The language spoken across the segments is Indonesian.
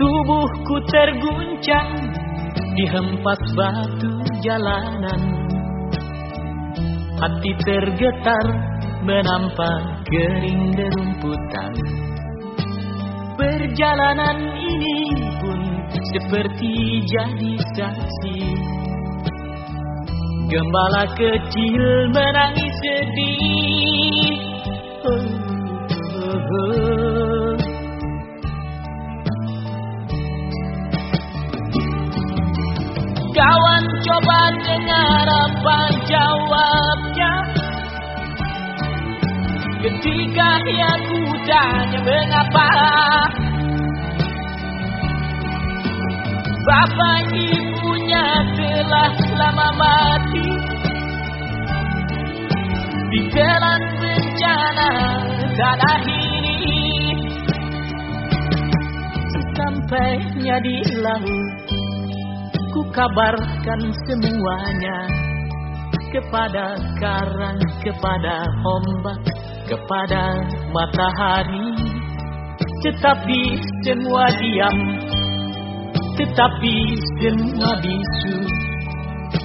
Tubuhku terguncang di hempas batu jalanan. Hati tergetar menampak kering derumputan. Perjalanan ini pun seperti jadi saksi Gembala kecil menangis sedih. Kawan coba dengar apa jawabnya Ketika ia ku tanya mengapa Bapak ibunya telah lama mati. Di jalan bencana tanah ini Sampainya di laut Ku kabarkan semuanya Kepada karang, kepada ombak Kepada matahari. Tetapi semua diam Tetapi semua bisu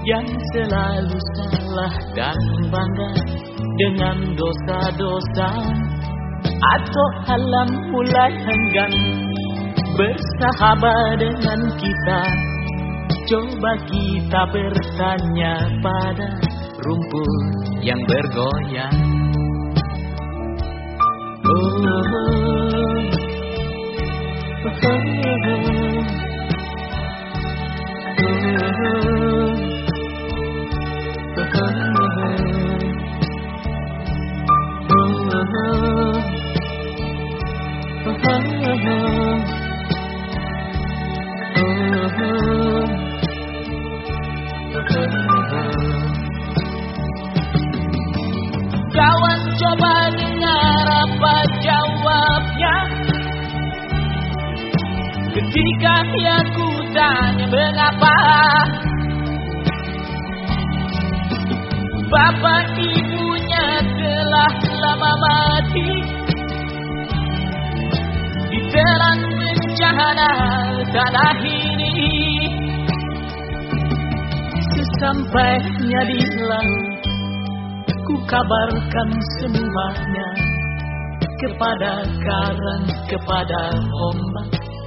Yang selalu salah dan bangga Dengan dosa-dosa. Atau alam mulai enggan bersahabat dengan kita. Coba kita bertanya pada rumput yang bergoyang. Oh, oh, oh, oh, Kawan Ketika ia ku tanya mengapa Bapak ibunya telah lama mati. Di dalam bencana tanah ini Sesampainya di laut Ku kabarkan semuanya Kepada karang, kepada ombak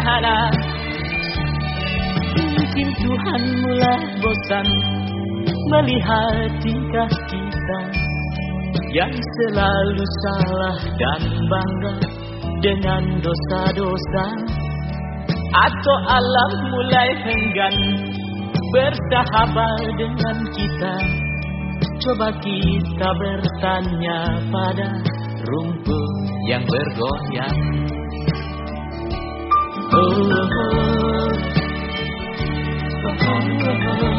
bencana Mungkin Tuhan mulai bosan Melihat tingkah kita Yang selalu salah dan bangga Dengan dosa-dosa. Atau alam mulai enggan bersahabat dengan kita. Coba kita bertanya pada rumput yang bergoyang oh, oh, oh, oh, oh.